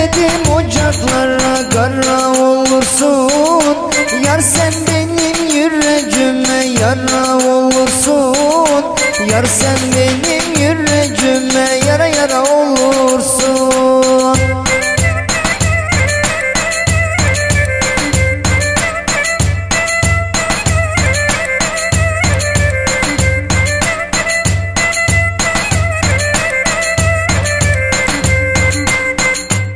dedim ocaklara kara olursun. Yar sen benim yüreğime yara olursun. Yar sen benim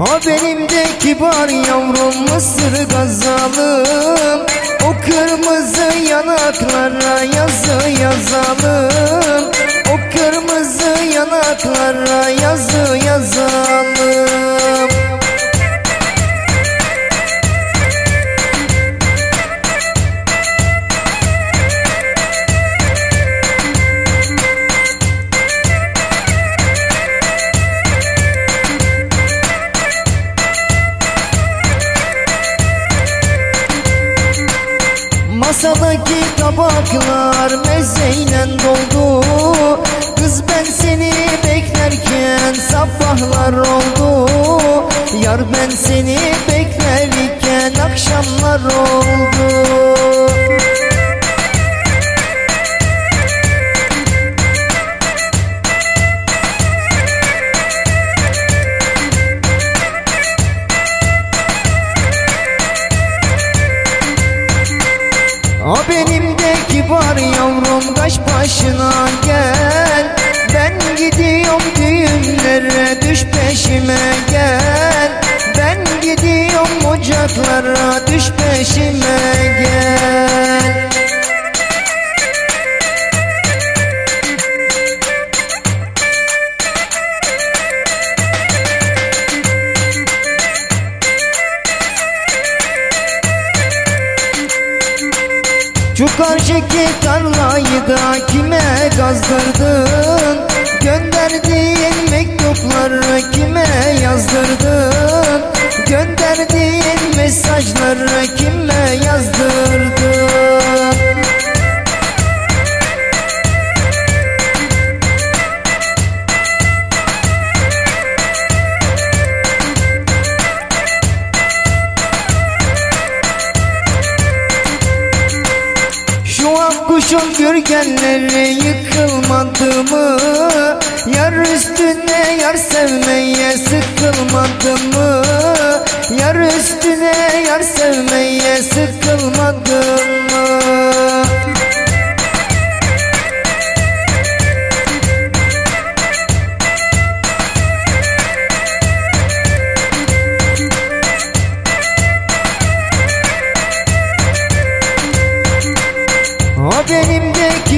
O benim de kibar yavrum Mısır gazalım. O kırmızı yanaklara yazı yazalım. O kırmızı yanaklara yazı Masadaki tabaklar mezeyle doldu. Kız ben seni beklerken sabahlar oldu. Yar ben seni beklerken akşamlar oldu başına Şu karşıki tarlayı da kime kazdırdın Gönderdiğin mektupları kime yazdırdın? Gönderdiğin mesajları kime yazdırdın an kuşun gürgenleri yıkılmadı mı? Yar üstüne yar sevmeye sıkılmadı mı? Yar üstüne yar sevmeye sıkılmadı mı?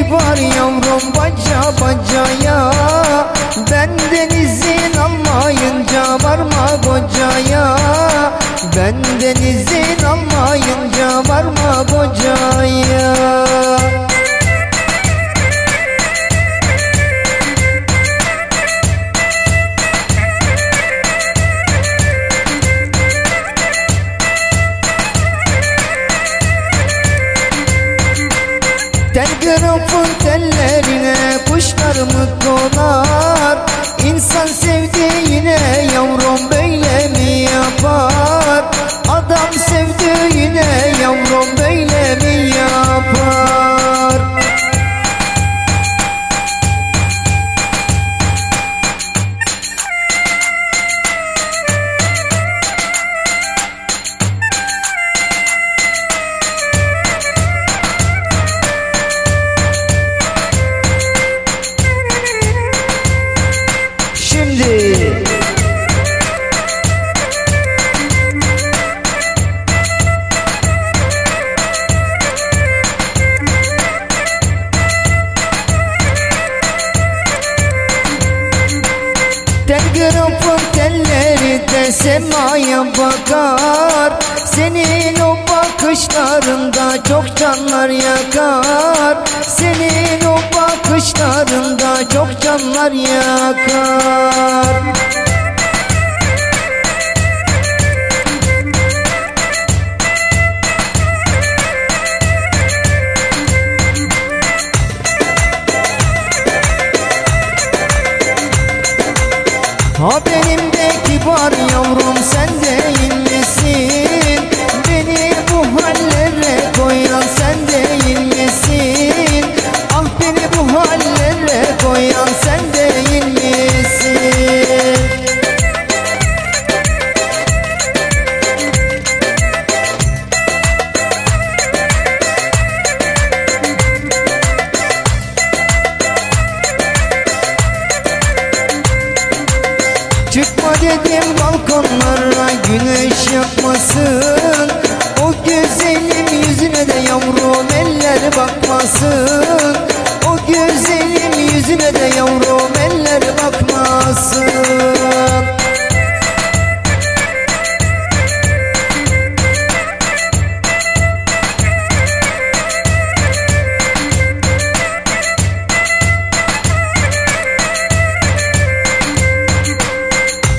Kibar yavrum baca bacaya. Ben denizin almayınca varma kocaya Benden izin Telgrafın tellerine kuşlar mı konar İnsan sevdiğine Telgrafın telleri de semaya bakar. Senin o bakışlarında çok canlar yakar. Senin o bakışlarında çok canlar yakar O benim de kibar yavrum sen değil misin? Beni bu hallere Çıkma dedim balkonlara güneş yakmasın. O güzelim yüzüne de yavrum eller bakmasın. O güzelim yüzüne de yavrum eller bakmasın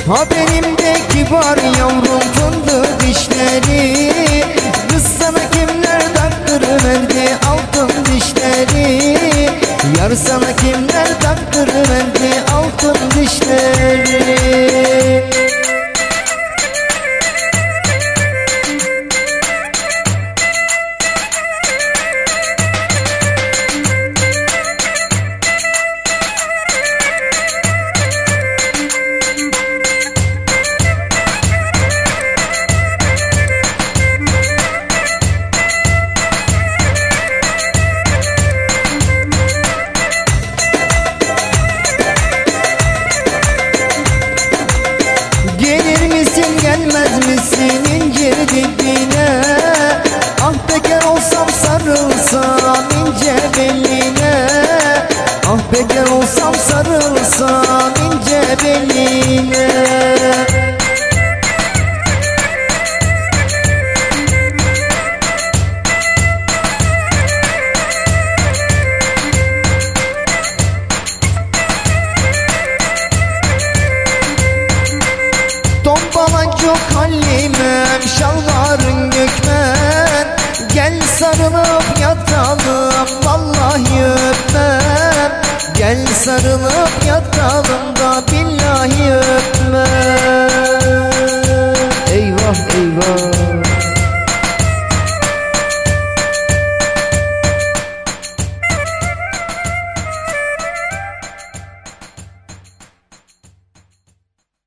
Ha benim de kibar yavrum fındık dişleri. Kız sana kimler taktırıverdi altın dişleri. Yar sana kimler taktırıverdi altın dişleri Tombalancık halimem şalvarın gökmen. Gel sarılıp yatalım vallahi öpmem. Gel sarılıp yatalım